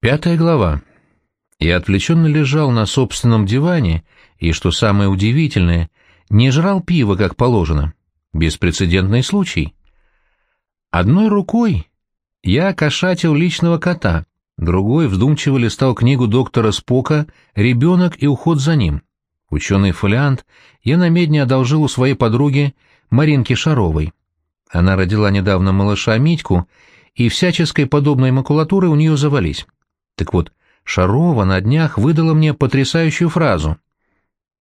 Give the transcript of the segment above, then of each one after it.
Пятая глава. Я отвлеченно лежал на собственном диване и, что самое удивительное, не жрал пиво, как положено. Беспрецедентный случай. Одной рукой я кошатил личного кота, другой вдумчиво листал книгу доктора Спока «Ребенок и уход за ним». Ученый фолиант я намедни одолжил у своей подруги Маринки Шаровой. Она родила недавно малыша Митьку, и всяческой подобной макулатуры у нее завались. Так вот, Шарова на днях выдала мне потрясающую фразу.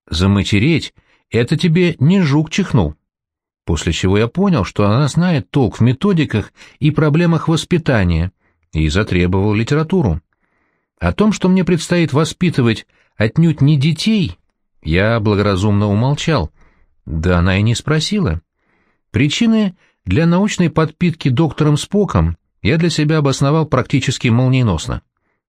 «Заматереть — это тебе не жук чихнул». После чего я понял, что она знает толк в методиках и проблемах воспитания, и затребовал литературу. О том, что мне предстоит воспитывать отнюдь не детей, я благоразумно умолчал. Да она и не спросила. Причины для научной подпитки доктором Споком я для себя обосновал практически молниеносно.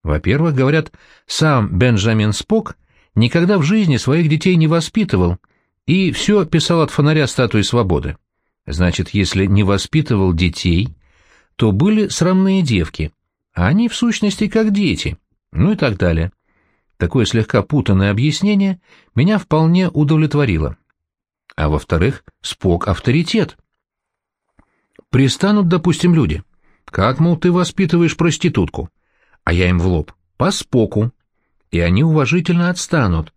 Во-первых, говорят, сам Бенджамин Спок никогда в жизни своих детей не воспитывал и все писал от фонаря статуи свободы. Значит, если не воспитывал детей, то были срамные девки, а они в сущности как дети, ну и так далее. Такое слегка путанное объяснение меня вполне удовлетворило. А во-вторых, Спок — авторитет. Пристанут, допустим, люди. Как, мол, ты воспитываешь проститутку? А я им в лоб. По споку. И они уважительно отстанут.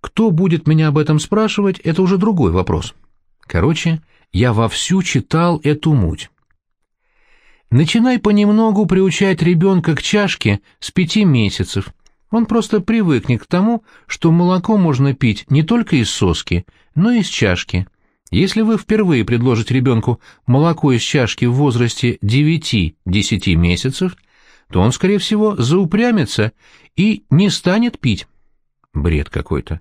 Кто будет меня об этом спрашивать, это уже другой вопрос. Короче, я вовсю читал эту муть. Начинай понемногу приучать ребенка к чашке с пяти месяцев. Он просто привыкнет к тому, что молоко можно пить не только из соски, но и из чашки. Если вы впервые предложите ребенку молоко из чашки в возрасте 9-10 месяцев – то он, скорее всего, заупрямится и не станет пить. Бред какой-то.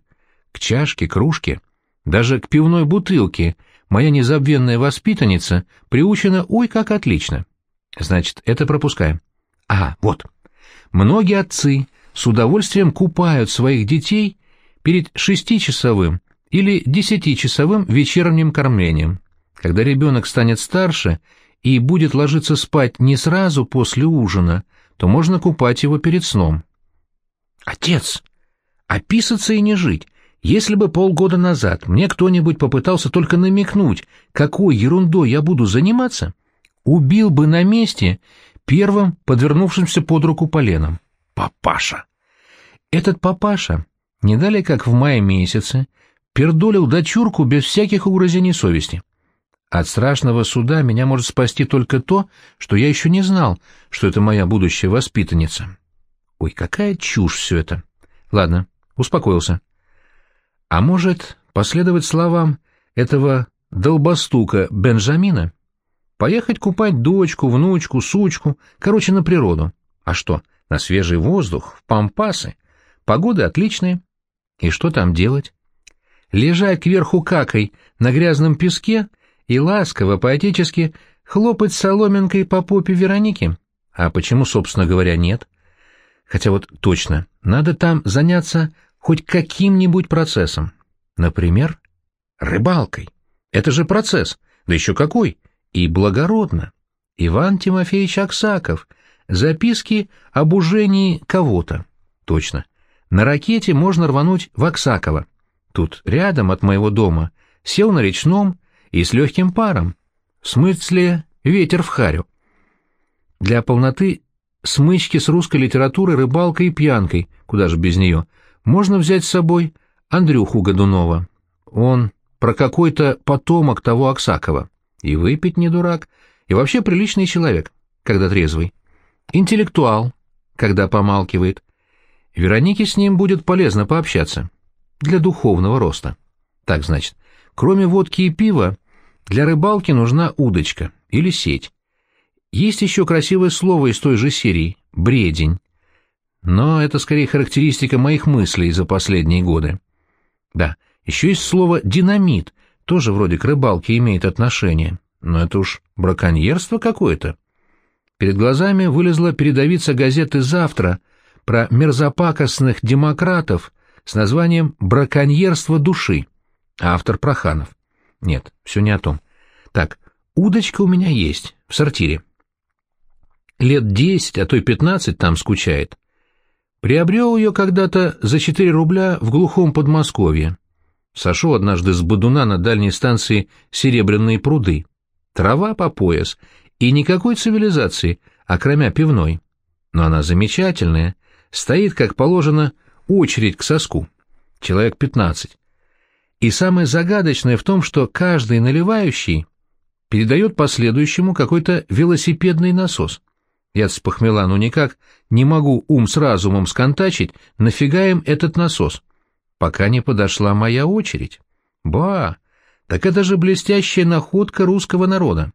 К чашке, кружке, даже к пивной бутылке моя незабвенная воспитанница приучена ой как отлично. Значит, это пропускаем. А, вот. Многие отцы с удовольствием купают своих детей перед шестичасовым или десятичасовым вечерним кормлением. Когда ребенок станет старше и будет ложиться спать не сразу после ужина, то можно купать его перед сном. Отец, описаться и не жить. Если бы полгода назад мне кто-нибудь попытался только намекнуть, какой ерундой я буду заниматься, убил бы на месте первым подвернувшимся под руку поленом. Папаша! Этот папаша, не далее как в мае месяце, пердолил дочурку без всяких угрызений совести. От страшного суда меня может спасти только то, что я еще не знал, что это моя будущая воспитанница. Ой, какая чушь все это. Ладно, успокоился. А может, последовать словам этого долбостука Бенджамина? Поехать купать дочку, внучку, сучку, короче, на природу. А что, на свежий воздух, в пампасы? Погоды отличные. И что там делать? Лежать кверху какой на грязном песке и ласково, поэтически хлопать соломинкой по попе Вероники? А почему, собственно говоря, нет? Хотя вот точно, надо там заняться хоть каким-нибудь процессом. Например, рыбалкой. Это же процесс, да еще какой, и благородно. Иван Тимофеевич Аксаков. Записки об ужении кого-то. Точно. На ракете можно рвануть в Аксаково. Тут, рядом от моего дома, сел на речном, и с легким паром. В смысле, ветер в харю. Для полноты смычки с русской литературой, рыбалкой и пьянкой, куда же без нее, можно взять с собой Андрюху Годунова. Он про какой-то потомок того Аксакова. И выпить не дурак, и вообще приличный человек, когда трезвый. Интеллектуал, когда помалкивает. Веронике с ним будет полезно пообщаться. Для духовного роста. Так, значит, Кроме водки и пива, для рыбалки нужна удочка или сеть. Есть еще красивое слово из той же серии — бредень. Но это скорее характеристика моих мыслей за последние годы. Да, еще есть слово «динамит», тоже вроде к рыбалке имеет отношение. Но это уж браконьерство какое-то. Перед глазами вылезла передовица газеты «Завтра» про мерзопакостных демократов с названием «Браконьерство души». Автор Проханов. Нет, все не о том. Так, удочка у меня есть, в сортире. лет десять, а то и пятнадцать там скучает. Приобрел ее когда-то за четыре рубля в глухом Подмосковье. Сошел однажды с бодуна на дальней станции Серебряные пруды. Трава по пояс, и никакой цивилизации, окромя пивной. Но она замечательная, стоит, как положено, очередь к соску. Человек пятнадцать. И самое загадочное в том, что каждый наливающий передает последующему какой-то велосипедный насос. Я с похмела, ну никак не могу ум с разумом сконтачить, нафига им этот насос? Пока не подошла моя очередь. Ба! Так это же блестящая находка русского народа.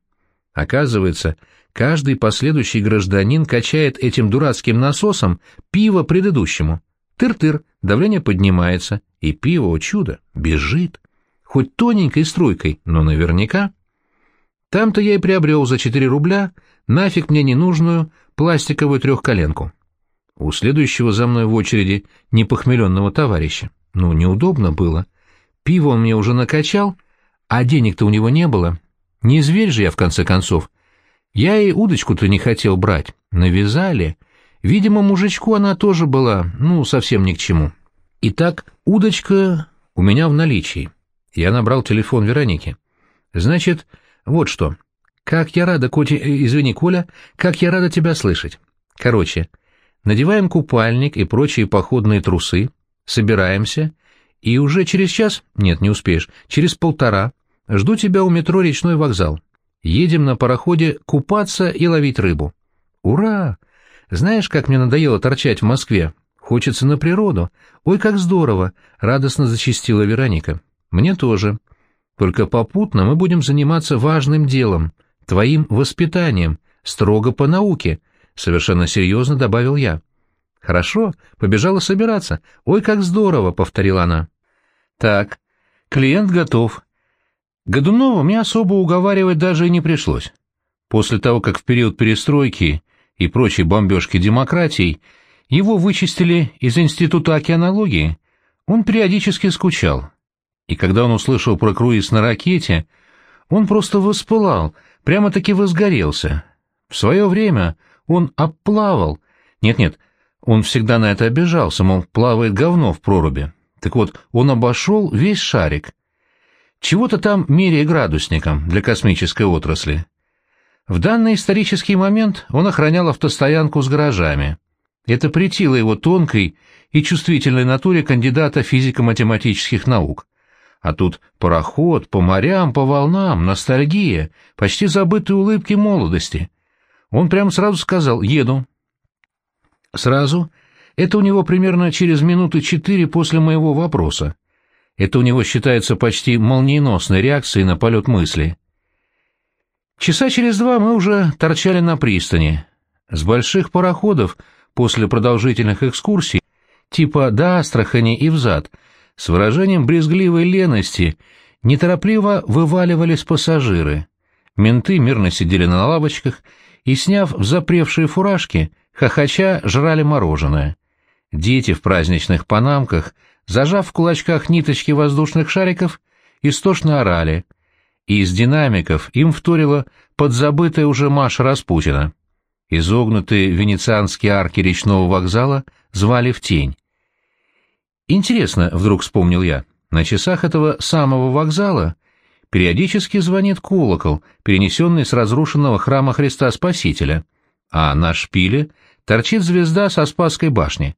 Оказывается, каждый последующий гражданин качает этим дурацким насосом пиво предыдущему. Тыр-тыр, давление поднимается, и пиво, о чудо, бежит. Хоть тоненькой струйкой, но наверняка. Там-то я и приобрел за 4 рубля нафиг мне ненужную пластиковую трехколенку. У следующего за мной в очереди непохмеленного товарища. Ну, неудобно было. Пиво он мне уже накачал, а денег-то у него не было. Не зверь же я, в конце концов. Я и удочку-то не хотел брать. Навязали. Видимо, мужичку она тоже была, ну, совсем ни к чему. Итак, удочка у меня в наличии. Я набрал телефон Вероники. Значит, вот что. Как я рада, Коти... Э, извини, Коля, как я рада тебя слышать. Короче, надеваем купальник и прочие походные трусы, собираемся, и уже через час, нет, не успеешь, через полтора, жду тебя у метро «Речной вокзал». Едем на пароходе купаться и ловить рыбу. Ура! Знаешь, как мне надоело торчать в Москве? Хочется на природу. Ой, как здорово! Радостно зачастила Вероника. Мне тоже. Только попутно мы будем заниматься важным делом, твоим воспитанием, строго по науке, совершенно серьезно добавил я. Хорошо, побежала собираться. Ой, как здорово, повторила она. Так, клиент готов. Годунова мне особо уговаривать даже и не пришлось. После того, как в период перестройки и прочей бомбежки демократии его вычистили из Института океанологии, он периодически скучал. И когда он услышал про круиз на ракете, он просто воспылал, прямо-таки возгорелся. В свое время он обплавал. Нет-нет, он всегда на это обижался, мол, плавает говно в проруби. Так вот, он обошел весь шарик. Чего-то там меряя градусником для космической отрасли. В данный исторический момент он охранял автостоянку с гаражами. Это претило его тонкой и чувствительной натуре кандидата физико-математических наук. А тут пароход, по морям, по волнам, ностальгия, почти забытые улыбки молодости. Он прямо сразу сказал «еду». Сразу? Это у него примерно через минуты четыре после моего вопроса. Это у него считается почти молниеносной реакцией на полет мысли. Часа через два мы уже торчали на пристани. С больших пароходов — после продолжительных экскурсий, типа до Астрахани и взад, с выражением брезгливой лености, неторопливо вываливались пассажиры. Менты мирно сидели на лавочках и, сняв запревшие фуражки, хохоча жрали мороженое. Дети в праздничных панамках, зажав в кулачках ниточки воздушных шариков, истошно орали, и из динамиков им вторила подзабытая уже Маша Распутина. Изогнутые венецианские арки речного вокзала звали в тень. Интересно, вдруг вспомнил я, на часах этого самого вокзала периодически звонит колокол, перенесенный с разрушенного храма Христа Спасителя, а на шпиле торчит звезда со Спасской башни.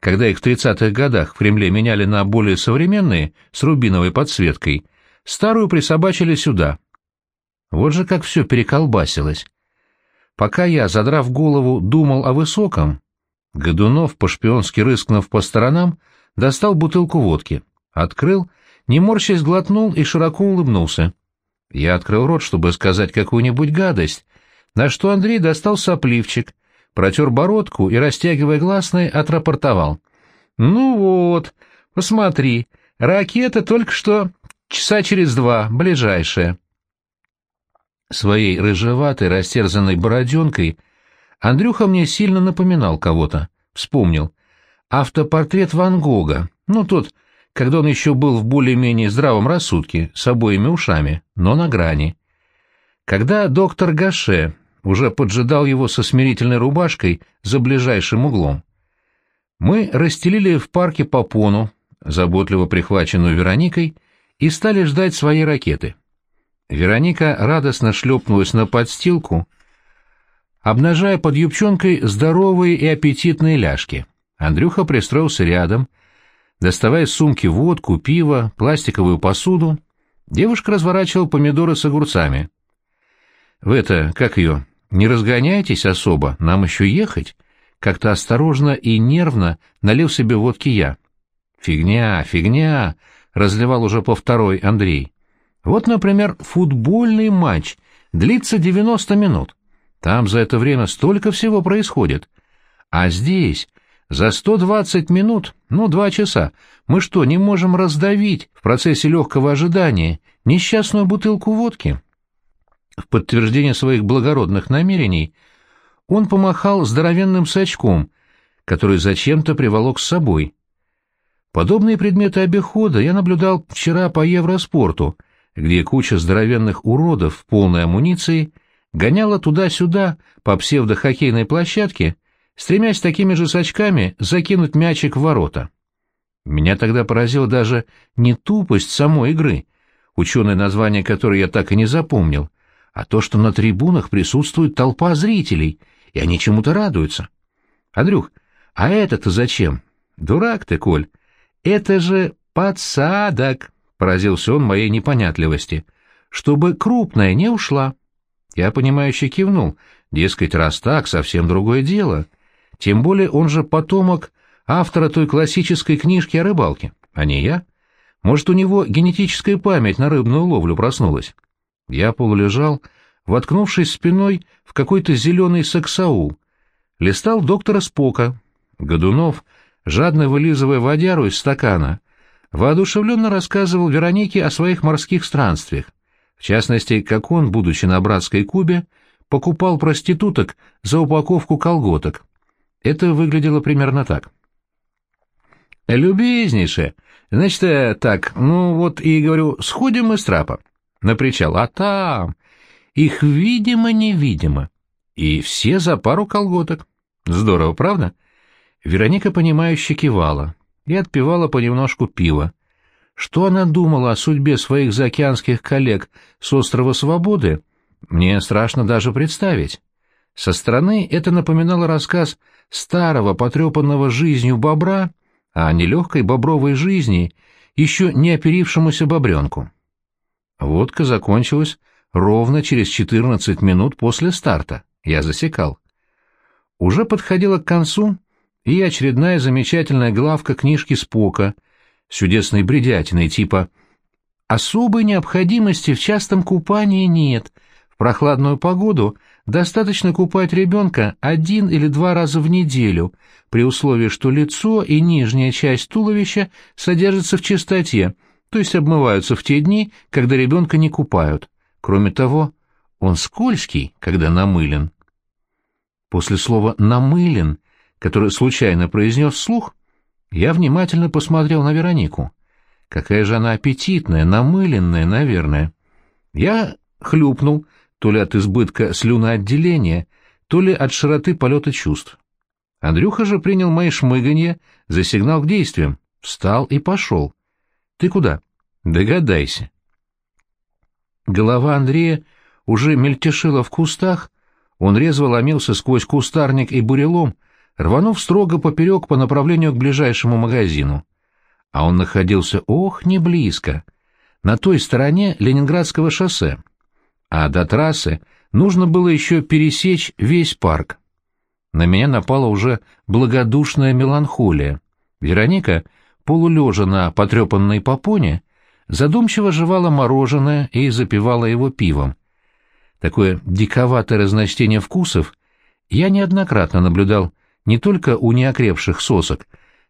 Когда их в 30-х годах в Кремле меняли на более современные, с рубиновой подсветкой, старую присобачили сюда. Вот же как все переколбасилось. Пока я, задрав голову, думал о высоком, Годунов, по-шпионски рыскнув по сторонам, достал бутылку водки, открыл, не морщась глотнул и широко улыбнулся. Я открыл рот, чтобы сказать какую-нибудь гадость, на что Андрей достал сопливчик, протер бородку и, растягивая гласные, отрапортовал. «Ну вот, посмотри, ракета только что часа через два, ближайшая». Своей рыжеватой, растерзанной бороденкой Андрюха мне сильно напоминал кого-то. Вспомнил. Автопортрет Ван Гога. Ну, тот, когда он еще был в более-менее здравом рассудке, с обоими ушами, но на грани. Когда доктор Гаше уже поджидал его со смирительной рубашкой за ближайшим углом. Мы расстелили в парке попону, заботливо прихваченную Вероникой, и стали ждать своей ракеты. Вероника радостно шлепнулась на подстилку, обнажая под юбчонкой здоровые и аппетитные ляжки. Андрюха пристроился рядом, доставая из сумки водку, пиво, пластиковую посуду. Девушка разворачивала помидоры с огурцами. «Вы это, как ее, не разгоняйтесь особо, нам еще ехать?» Как-то осторожно и нервно налил себе водки я. «Фигня, фигня!» — разливал уже по второй Андрей. «Вот, например, футбольный матч длится 90 минут. Там за это время столько всего происходит. А здесь за 120 минут, ну, два часа, мы что, не можем раздавить в процессе легкого ожидания несчастную бутылку водки? В подтверждение своих благородных намерений он помахал здоровенным сачком, который зачем-то приволок с собой. Подобные предметы обихода я наблюдал вчера по Евроспорту, где куча здоровенных уродов в полной амуниции гоняла туда-сюда по псевдохоккейной площадке, стремясь такими же сачками закинуть мячик в ворота. Меня тогда поразила даже не тупость самой игры, ученое название которой я так и не запомнил, а то, что на трибунах присутствует толпа зрителей, и они чему-то радуются. Андрюх, а это-то зачем? Дурак ты, Коль. Это же подсадок, поразился он моей непонятливости, чтобы крупная не ушла. Я, понимающе кивнул, дескать, раз так, совсем другое дело. Тем более он же потомок автора той классической книжки о рыбалке, а не я. Может, у него генетическая память на рыбную ловлю проснулась. Я полулежал, воткнувшись спиной в какой-то зеленый саксаул. Листал доктора Спока. Годунов, жадно вылизывая водяру из стакана, воодушевленно рассказывал Веронике о своих морских странствиях. В частности, как он, будучи на братской Кубе, покупал проституток за упаковку колготок, это выглядело примерно так. «Любезнейшая, значит, э, так, ну вот и говорю, сходим мы с трапа на причал, а там их видимо-невидимо, и все за пару колготок. Здорово, правда?» Вероника, понимающе кивала и отпивала понемножку пива. Что она думала о судьбе своих заокеанских коллег с острова Свободы, мне страшно даже представить. Со стороны это напоминало рассказ старого, потрепанного жизнью бобра, а нелегкой бобровой жизни, еще не оперившемуся бобренку. Водка закончилась ровно через 14 минут после старта. Я засекал. Уже подходила к концу и очередная замечательная главка книжки Спока с чудесной бредятиной типа «Особой необходимости в частом купании нет. В прохладную погоду Достаточно купать ребенка один или два раза в неделю, при условии, что лицо и нижняя часть туловища содержатся в чистоте, то есть обмываются в те дни, когда ребенка не купают. Кроме того, он скользкий, когда намылен. После слова «намылен», которое случайно произнес вслух, я внимательно посмотрел на Веронику. Какая же она аппетитная, намыленная, наверное. Я хлюпнул, то ли от избытка слюноотделения, то ли от широты полета чувств. Андрюха же принял мои шмыганье за сигнал к действиям, встал и пошел. «Ты куда?» «Догадайся». Голова Андрея уже мельтешила в кустах, он резво ломился сквозь кустарник и бурелом, рванув строго поперек по направлению к ближайшему магазину. А он находился, ох, не близко, на той стороне Ленинградского шоссе а до трассы нужно было еще пересечь весь парк. На меня напала уже благодушная меланхолия. Вероника, полулежа на потрепанной попоне, задумчиво жевала мороженое и запивала его пивом. Такое диковатое разночтение вкусов я неоднократно наблюдал не только у неокрепших сосок,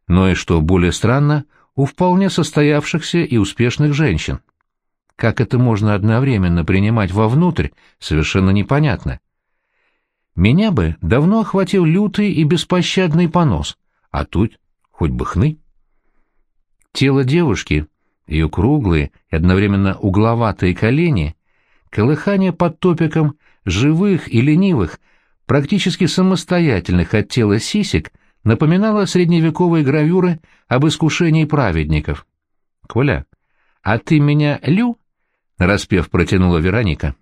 но и, что более странно, у вполне состоявшихся и успешных женщин. Как это можно одновременно принимать вовнутрь, совершенно непонятно. Меня бы давно охватил лютый и беспощадный понос, а тут хоть бы хны. Тело девушки, ее круглые и одновременно угловатые колени, колыхание под топиком живых и ленивых, практически самостоятельных от тела сисек, напоминала средневековые гравюры об искушении праведников. — Коля, а ты меня лю? — нараспев протянула Вероника.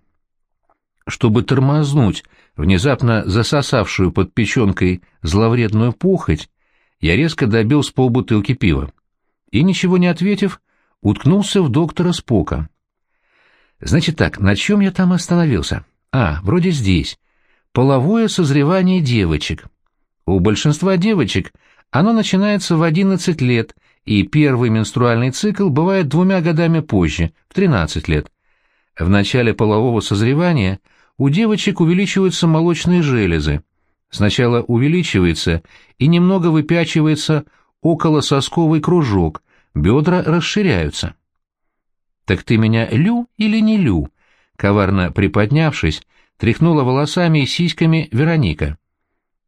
Чтобы тормознуть внезапно засосавшую под печенкой зловредную пухоть, я резко добил с полбутылки пива. И, ничего не ответив, уткнулся в доктора Спока. Значит так, на чем я там остановился? А, вроде здесь. Половое созревание девочек. У большинства девочек оно начинается в 11 лет, и первый менструальный цикл бывает двумя годами позже, в 13 лет. В начале полового созревания у девочек увеличиваются молочные железы. Сначала увеличивается и немного выпячивается околососковый кружок, бедра расширяются. «Так ты меня лю или не лю?» Коварно приподнявшись, тряхнула волосами и сиськами Вероника.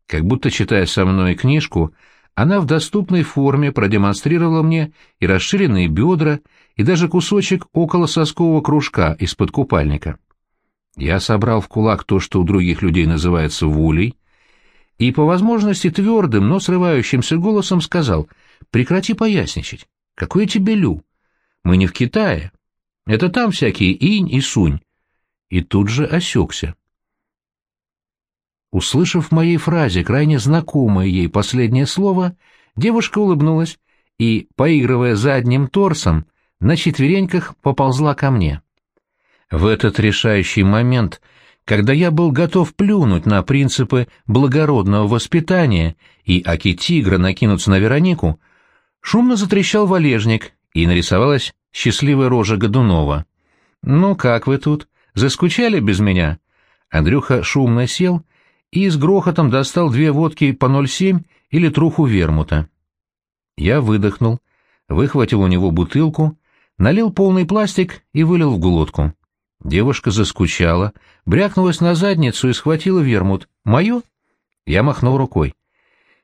Как будто, читая со мной книжку, она в доступной форме продемонстрировала мне и расширенные бедра, и даже кусочек около соскового кружка из-под купальника. Я собрал в кулак то, что у других людей называется вулей, и по возможности твердым, но срывающимся голосом сказал «Прекрати поясничать. Какой я тебе лю? Мы не в Китае. Это там всякие инь и сунь». И тут же осекся. Услышав в моей фразе крайне знакомое ей последнее слово, девушка улыбнулась и, поигрывая задним торсом, на четвереньках поползла ко мне. В этот решающий момент — когда я был готов плюнуть на принципы благородного воспитания и аки тигра накинуться на Веронику, шумно затрещал валежник, и нарисовалась счастливая рожа Годунова. «Ну как вы тут? Заскучали без меня?» Андрюха шумно сел и с грохотом достал две водки по 0,7 или труху вермута. Я выдохнул, выхватил у него бутылку, налил полный пластик и вылил в глотку. Девушка заскучала, брякнулась на задницу и схватила вермут. «Мое?» Я махнул рукой.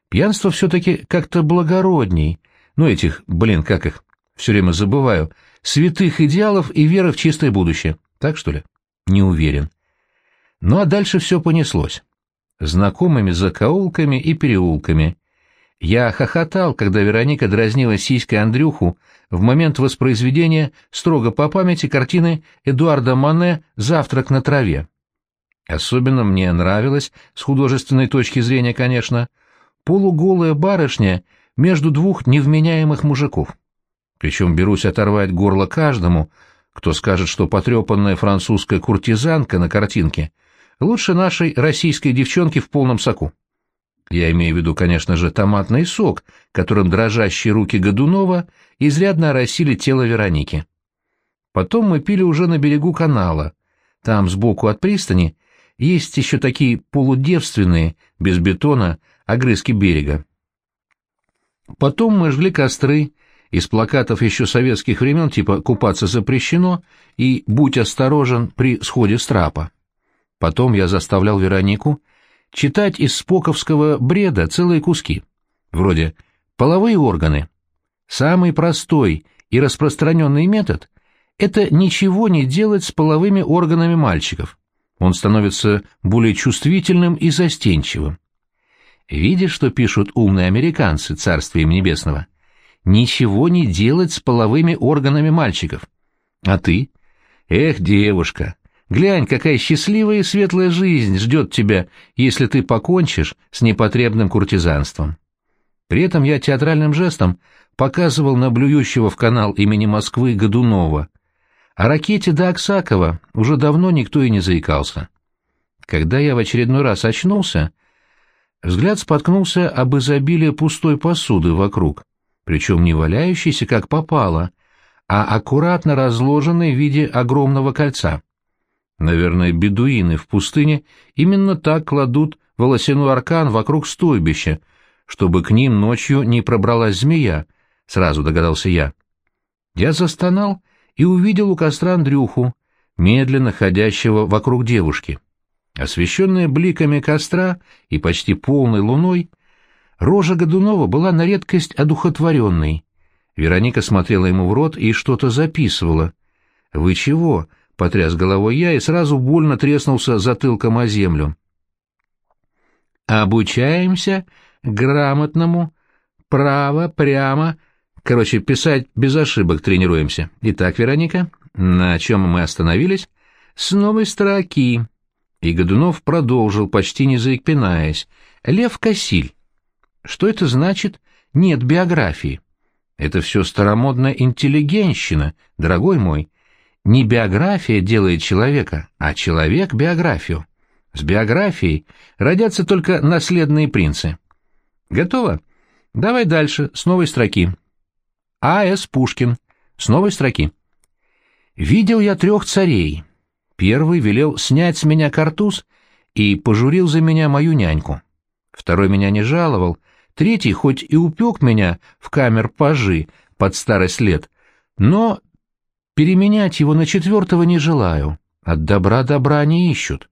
Пьянство все-таки как-то благородней. Ну, этих, блин, как их, все время забываю, святых идеалов и веры в чистое будущее. Так, что ли? Не уверен. Ну, а дальше все понеслось. Знакомыми закоулками и переулками. Я хохотал, когда Вероника дразнила сиськой Андрюху в момент воспроизведения строго по памяти картины Эдуарда Мане «Завтрак на траве». Особенно мне нравилось, с художественной точки зрения, конечно, полуголая барышня между двух невменяемых мужиков. Причем берусь оторвать горло каждому, кто скажет, что потрепанная французская куртизанка на картинке лучше нашей российской девчонки в полном соку. Я имею в виду, конечно же, томатный сок, которым дрожащие руки Годунова изрядно оросили тело Вероники. Потом мы пили уже на берегу канала. Там, сбоку от пристани, есть еще такие полудевственные, без бетона, огрызки берега. Потом мы жгли костры, из плакатов еще советских времен типа «Купаться запрещено» и «Будь осторожен при сходе с трапа». Потом я заставлял Веронику читать из споковского бреда целые куски, вроде «половые органы». Самый простой и распространенный метод – это ничего не делать с половыми органами мальчиков. Он становится более чувствительным и застенчивым. Видишь, что пишут умные американцы, царствие им небесного? Ничего не делать с половыми органами мальчиков. А ты? Эх, девушка, Глянь, какая счастливая и светлая жизнь ждет тебя, если ты покончишь с непотребным куртизанством. При этом я театральным жестом показывал на блюющего в канал имени Москвы Годунова. О ракете до Оксакова уже давно никто и не заикался. Когда я в очередной раз очнулся, взгляд споткнулся об изобилии пустой посуды вокруг, причем не валяющейся как попало, а аккуратно разложенной в виде огромного кольца. Наверное, бедуины в пустыне именно так кладут волосяной аркан вокруг стойбища, чтобы к ним ночью не пробралась змея, сразу догадался я. Я застонал и увидел у костра Андрюху, медленно ходящего вокруг девушки. Освещенная бликами костра и почти полной луной, рожа Годунова была на редкость одухотворенной. Вероника смотрела ему в рот и что-то записывала. «Вы чего?» — потряс головой я и сразу больно треснулся затылком о землю. «Обучаемся грамотному, право, прямо, короче, писать без ошибок тренируемся. Итак, Вероника, на чем мы остановились? С новой строки». И Годунов продолжил, почти не заикпинаясь. «Лев Косиль. Что это значит? Нет биографии. Это все старомодная интеллигенщина, дорогой мой. Не биография делает человека, а человек — биографию. С биографией родятся только наследные принцы. Готово? Давай дальше, с новой строки. А.С. Пушкин. С новой строки. Видел я трех царей. Первый велел снять с меня картуз и пожурил за меня мою няньку. Второй меня не жаловал, третий хоть и упек меня в камер пажи под старость лет, но Переменять его на четвертого не желаю. От добра добра не ищут.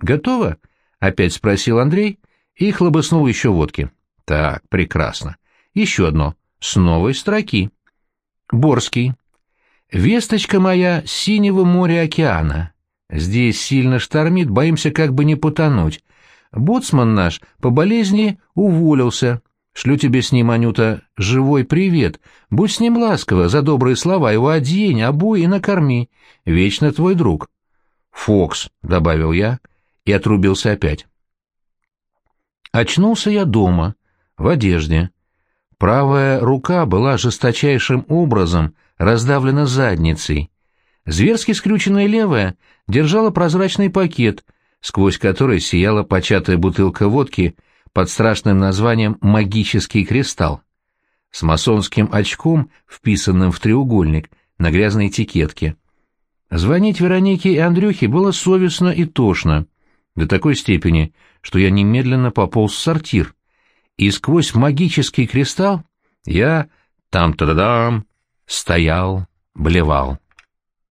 «Готово?» — опять спросил Андрей и хлобыснул еще водки. «Так, прекрасно. Еще одно. С новой строки. Борский. Весточка моя синего моря океана. Здесь сильно штормит, боимся как бы не потонуть. Боцман наш по болезни уволился, Шлю тебе с ним, Анюта, живой привет. Будь с ним ласкова за добрые слова, его одень, обуй и накорми. Вечно твой друг. Фокс, — добавил я, и отрубился опять. Очнулся я дома, в одежде. Правая рука была жесточайшим образом раздавлена задницей. Зверски скрюченная левая держала прозрачный пакет, сквозь который сияла початая бутылка водки — под страшным названием «магический кристалл», с масонским очком, вписанным в треугольник, на грязной этикетке. Звонить Веронике и Андрюхе было совестно и тошно, до такой степени, что я немедленно пополз в сортир, и сквозь магический кристалл я там-та-да-дам стоял, блевал.